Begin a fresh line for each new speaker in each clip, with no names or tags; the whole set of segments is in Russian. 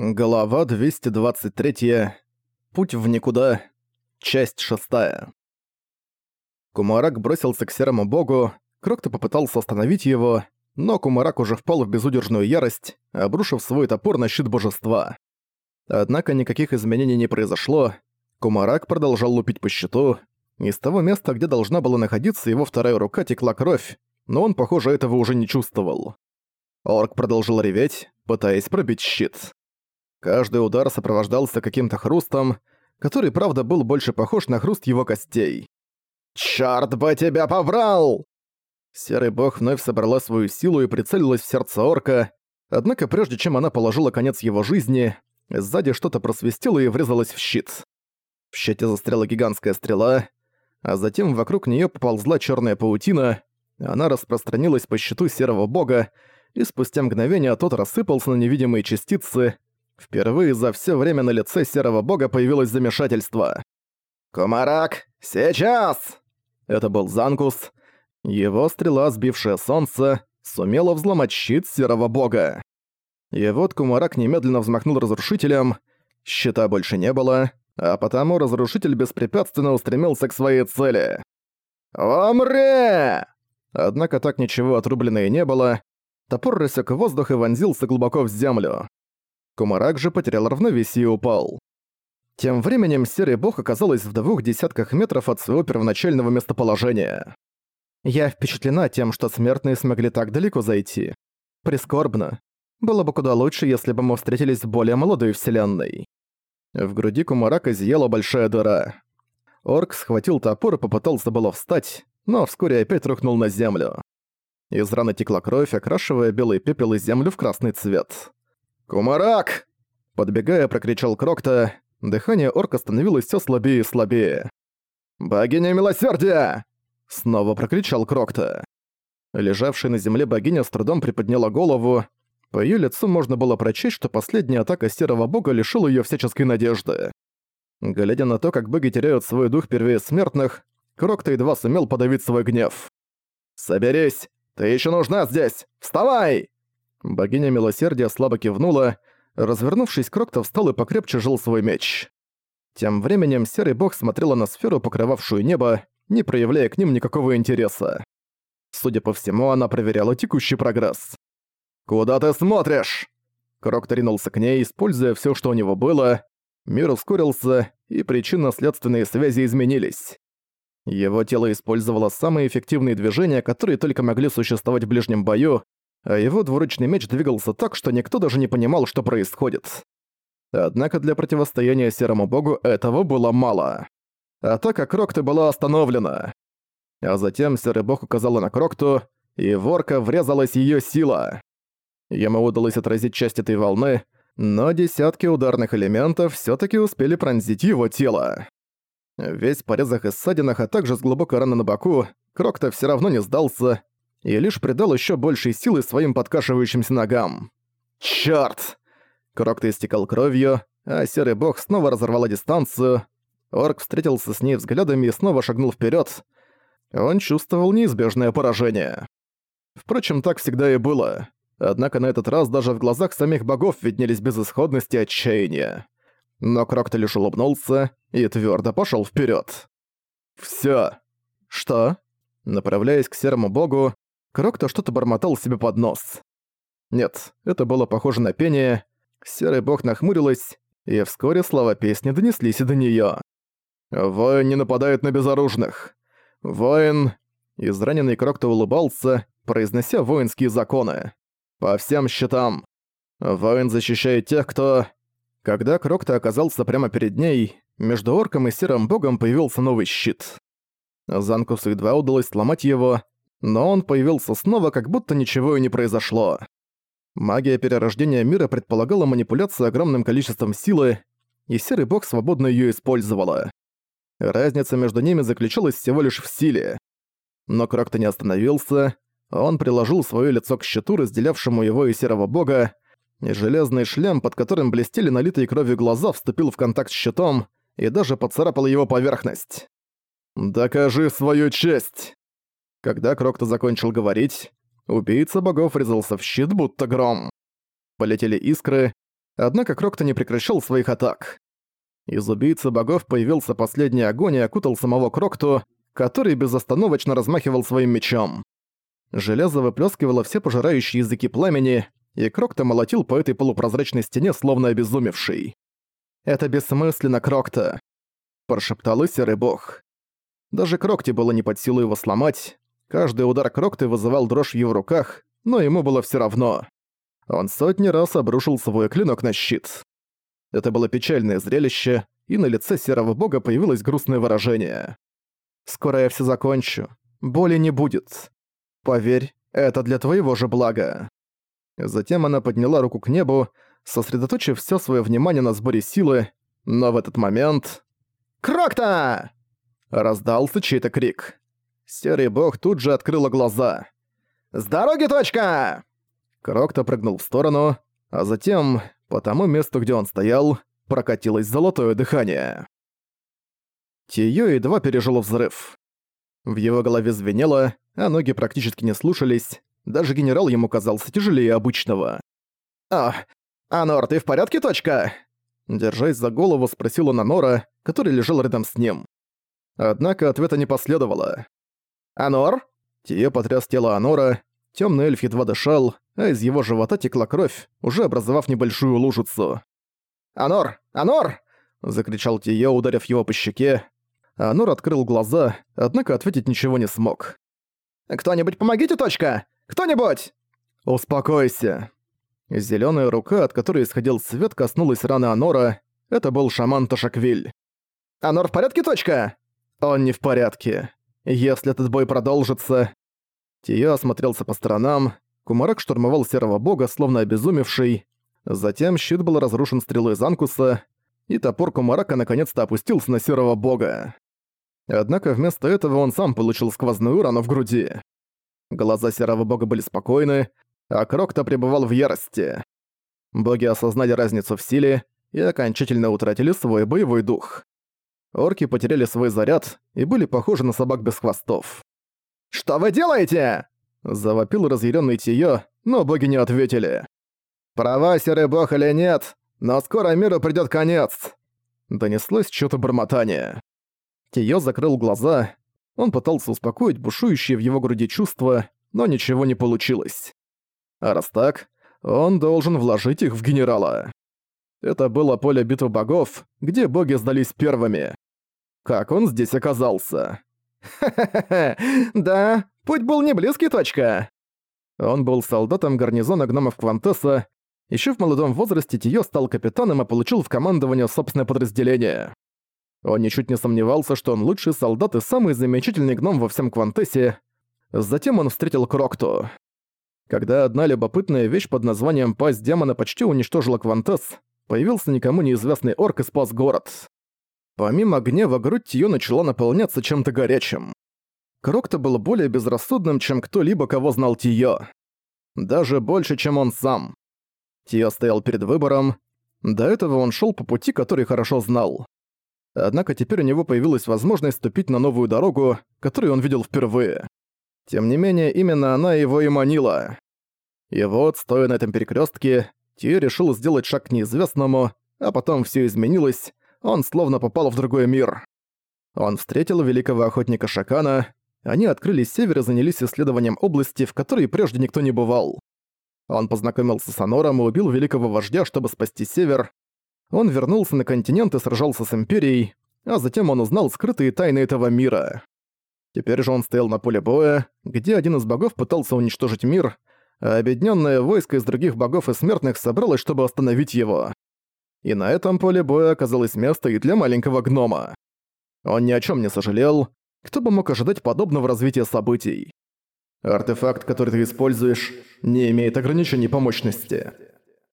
Глава 223. Путь в никуда. Часть 6. Кумарак бросился к серому богу, Крокто попытался остановить его, но Кумарак уже впал в безудержную ярость, обрушив свой топор на щит божества. Однако никаких изменений не произошло, Кумарак продолжал лупить по щиту, из того места, где должна была находиться его вторая рука, текла кровь, но он, похоже, этого уже не чувствовал. Орк продолжил реветь, пытаясь пробить щит. Каждый удар сопровождался каким-то хрустом, который, правда, был больше похож на хруст его костей. «Чёрт бы тебя побрал!» Серый бог вновь собрала свою силу и прицелилась в сердце орка, однако прежде чем она положила конец его жизни, сзади что-то просвистело и врезалось в щит. В щите застряла гигантская стрела, а затем вокруг неё поползла чёрная паутина, она распространилась по щиту серого бога, и спустя мгновение тот рассыпался на невидимые частицы, Впервые за все время на лице серого бога появилось замешательство. «Кумарак, сейчас!» Это был Занкус. Его стрела, сбившая солнце, сумела взломать щит серого бога. И вот Кумарак немедленно взмахнул разрушителем. Щита больше не было, а потому разрушитель беспрепятственно устремился к своей цели. «Умри!» Однако так ничего отрубленное не было. Топор рассек воздух и вонзился глубоко в землю. Кумарак же потерял равновесие и упал. Тем временем Серый Бог оказалась в двух десятках метров от своего первоначального местоположения. Я впечатлена тем, что смертные смогли так далеко зайти. Прискорбно. Было бы куда лучше, если бы мы встретились в более молодой вселенной. В груди Кумарака зияла большая дыра. Орк схватил топор и попытался было встать, но вскоре опять рухнул на землю. Из раны текла кровь, окрашивая белый пепел и землю в красный цвет. «Кумарак!» Подбегая, прокричал Крокта. Дыхание орка становилось все слабее и слабее. «Богиня милосердия!» Снова прокричал Крокта. Лежавшая на земле богиня с трудом приподняла голову. По её лицу можно было прочесть, что последняя атака серого бога лишила её всяческой надежды. Глядя на то, как боги теряют свой дух первее смертных, Крокта едва сумел подавить свой гнев. «Соберись! Ты ещё нужна здесь! Вставай!» Богиня милосердия слабо кивнула, развернувшись, Крокто встал и покрепче жил свой меч. Тем временем Серый Бог смотрела на сферу, покрывавшую небо, не проявляя к ним никакого интереса. Судя по всему, она проверяла текущий прогресс. «Куда ты смотришь?» Крокто ринулся к ней, используя все, что у него было. Мир ускорился, и причинно-следственные связи изменились. Его тело использовало самые эффективные движения, которые только могли существовать в ближнем бою, а его двуручный меч двигался так, что никто даже не понимал, что происходит. Однако для противостояния Серому Богу этого было мало. Атака Крокты была остановлена. А затем Серый Бог указала на Крокту, и ворка врезалась ее сила. Ему удалось отразить часть этой волны, но десятки ударных элементов все таки успели пронзить его тело. Весь в порезах и ссадинах, а также с глубокой раны на боку, Крокта все равно не сдался и лишь придал еще большей силы своим подкашивающимся ногам. Чёрт! Крокто истекал кровью, а Серый Бог снова разорвала дистанцию. Орк встретился с ней взглядами и снова шагнул вперед. Он чувствовал неизбежное поражение. Впрочем, так всегда и было. Однако на этот раз даже в глазах самих богов виднелись безысходность и отчаяние. Но Крокто лишь улыбнулся и твердо пошел вперед. Все. Что? Направляясь к серому богу, Крокто что-то бормотал себе под нос. Нет, это было похоже на пение. Серый бог нахмурилась, и вскоре слова песни донеслись и до неё. «Воин не нападает на безоружных. Воин...» Израненный Крокто улыбался, произнося воинские законы. «По всем счетам. Воин защищает тех, кто...» Когда Крокто оказался прямо перед ней, между орком и серым богом появился новый щит. Занкусу едва удалось сломать его, но он появился снова, как будто ничего и не произошло. Магия перерождения мира предполагала манипуляцию огромным количеством силы, и Серый Бог свободно её использовала. Разница между ними заключалась всего лишь в силе. Но Крокто не остановился, он приложил своё лицо к щиту, разделявшему его и Серого Бога, и железный шлем, под которым блестели налитые кровью глаза, вступил в контакт с щитом и даже поцарапал его поверхность. «Докажи свою честь!» Когда Крокто закончил говорить, убийца богов врезался в щит, будто гром. Полетели искры, Однако Крокто не прекращал своих атак. Из убийцы богов появился последний огонь и окутал самого Крокту, который безостановочно размахивал своим мечом. Железо выплескивало все пожирающие языки пламени, и Крокто молотил по этой полупрозрачной стене, словно обезумевший. «Это бессмысленно, Крокто», – прошептал и серый бог. Даже Крокте было не под силу его сломать. Каждый удар Крокты вызывал дрожь в его руках, но ему было все равно. Он сотни раз обрушил свой клинок на щит. Это было печальное зрелище, и на лице серого бога появилось грустное выражение. «Скоро я все закончу. Боли не будет. Поверь, это для твоего же блага». Затем она подняла руку к небу, сосредоточив все свое внимание на сборе силы, но в этот момент... «Крокта!» Раздался чей-то крик. Серый бог тут же открыла глаза. «С дороги, точка!» Крокто прыгнул в сторону, а затем, по тому месту, где он стоял, прокатилось золотое дыхание. Тиё едва пережил взрыв. В его голове звенело, а ноги практически не слушались, даже генерал ему казался тяжелее обычного. «А, Анор, ты в порядке, точка?» Держась за голову, спросил он Анора, который лежал рядом с ним. Однако ответа не последовало. «Анор?» Тие потряс тело Анора, темный эльф едва дышал, а из его живота текла кровь, уже образовав небольшую лужицу. «Анор! Анор!» — закричал Тие, ударив его по щеке. Анор открыл глаза, однако ответить ничего не смог. «Кто-нибудь помогите, точка! Кто-нибудь!» «Успокойся!» Зелёная рука, от которой исходил свет, коснулась раны Анора. Это был шаман Ташаквиль. «Анор в порядке, точка?» «Он не в порядке. Если этот бой продолжится... Тия осмотрелся по сторонам, Кумарак штурмовал серого бога, словно обезумевший. Затем щит был разрушен стрелой из Анкуса, и топор Кумарака наконец-то опустился на серого бога. Однако вместо этого он сам получил сквозную рану в груди. Глаза серого бога были спокойны, а Крокта пребывал в ярости. Боги осознали разницу в силе и окончательно утратили свой боевой дух. Орки потеряли свой заряд и были похожи на собак без хвостов. «Что вы делаете?» Завопил разъяренный Тиё, но боги не ответили. «Права, серый бог или нет, но скоро миру придёт конец!» Донеслось что-то бормотание. Тиё закрыл глаза. Он пытался успокоить бушующие в его груди чувства, но ничего не получилось. А раз так, он должен вложить их в генерала. Это было поле битвы богов, где боги сдались первыми. Как он здесь оказался? Да, путь был не близкий, точка. Он был солдатом гарнизона гномов Квантеса. Еще в молодом возрасте Тио стал капитаном и получил в командование собственное подразделение. Он ничуть не сомневался, что он лучший солдат и самый замечательный гном во всем Квантесе. Затем он встретил Крокту. Когда одна любопытная вещь под названием «Пасть демона» почти уничтожила Квантес, появился никому неизвестный орк и спас город. Помимо гнева, грудь Тиё начала наполняться чем-то горячим. Крокто был более безрассудным, чем кто-либо, кого знал Тиё. Даже больше, чем он сам. Тиё стоял перед выбором. До этого он шел по пути, который хорошо знал. Однако теперь у него появилась возможность ступить на новую дорогу, которую он видел впервые. Тем не менее, именно она его и манила. И вот, стоя на этом перекрестке, Тио решил сделать шаг к неизвестному, а потом все изменилось, он словно попал в другой мир. Он встретил великого охотника Шакана, они открыли север и занялись исследованием области, в которой прежде никто не бывал. Он познакомился с Анором и убил великого вождя, чтобы спасти север. Он вернулся на континент и сражался с Империей, а затем он узнал скрытые тайны этого мира. Теперь же он стоял на поле боя, где один из богов пытался уничтожить мир, а объединенное войско из других богов и смертных собралось, чтобы остановить его. И на этом поле боя оказалось место и для маленького гнома. Он ни о чем не сожалел, кто бы мог ожидать подобного развития событий. Артефакт, который ты используешь, не имеет ограничений по мощности.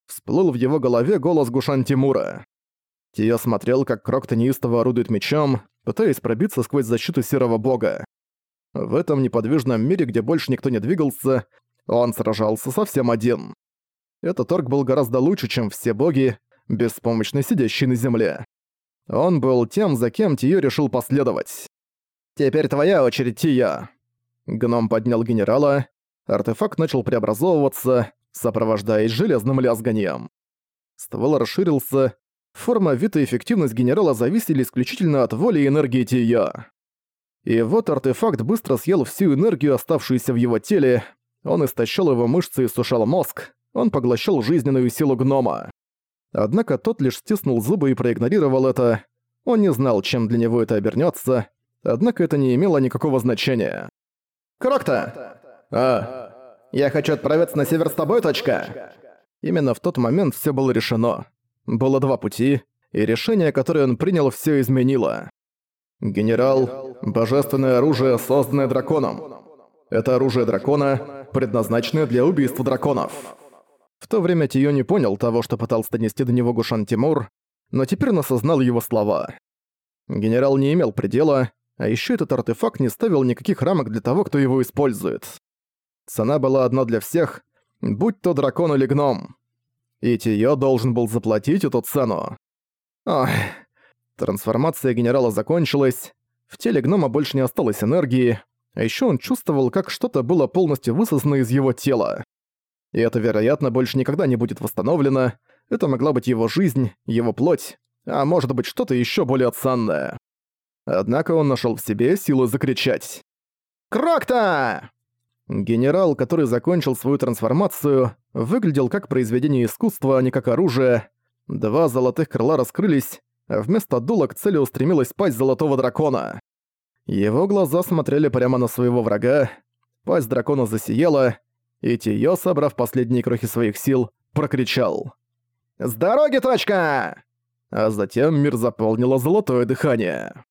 Всплыл в его голове голос Гушан Тимура. Тия смотрел, как Крокто неистово орудует мечом, пытаясь пробиться сквозь защиту серого бога. В этом неподвижном мире, где больше никто не двигался, он сражался совсем один. Этот орк был гораздо лучше, чем все боги, беспомощно сидящий на земле. Он был тем, за кем Тио решил последовать. «Теперь твоя очередь, Тио!» Гном поднял генерала, артефакт начал преобразовываться, сопровождаясь железным лязганием. Ствол расширился. Форма, вид и эффективность генерала зависели исключительно от воли и энергии Тия. И вот артефакт быстро съел всю энергию, оставшуюся в его теле. Он истощал его мышцы и сушал мозг. Он поглощал жизненную силу гнома. Однако тот лишь стиснул зубы и проигнорировал это. Он не знал, чем для него это обернется. Однако это не имело никакого значения. «Крокта!» «А, я хочу отправиться на север с тобой, точка!» Именно в тот момент все было решено. Было два пути, и решение, которое он принял, все изменило. Генерал — божественное оружие, созданное драконом. Это оружие дракона, предназначенное для убийства драконов. В то время Тио не понял того, что пытался донести до него Гушан Тимур, но теперь он осознал его слова. Генерал не имел предела, а еще этот артефакт не ставил никаких рамок для того, кто его использует. Цена была одна для всех, будь то дракон или гном. И Тио должен был заплатить эту цену. Ох. Трансформация генерала закончилась, в теле гнома больше не осталось энергии, а еще он чувствовал, как что-то было полностью высосано из его тела. И это, вероятно, больше никогда не будет восстановлено, это могла быть его жизнь, его плоть, а может быть что-то еще более ценное. Однако он нашел в себе силы закричать. «Крокта!» Генерал, который закончил свою трансформацию, выглядел как произведение искусства, а не как оружие. Два золотых крыла раскрылись, а вместо дула к цели устремилась пасть золотого дракона. Его глаза смотрели прямо на своего врага, пасть дракона засияла, и Тиё, собрав последние крохи своих сил, прокричал. «С дороги, точка!» А затем мир заполнило золотое дыхание.